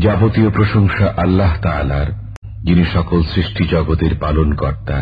যাবতীয় প্রশংসা আল্লাহ তালার যিনি সকল সৃষ্টি জগতের পালন কর্তা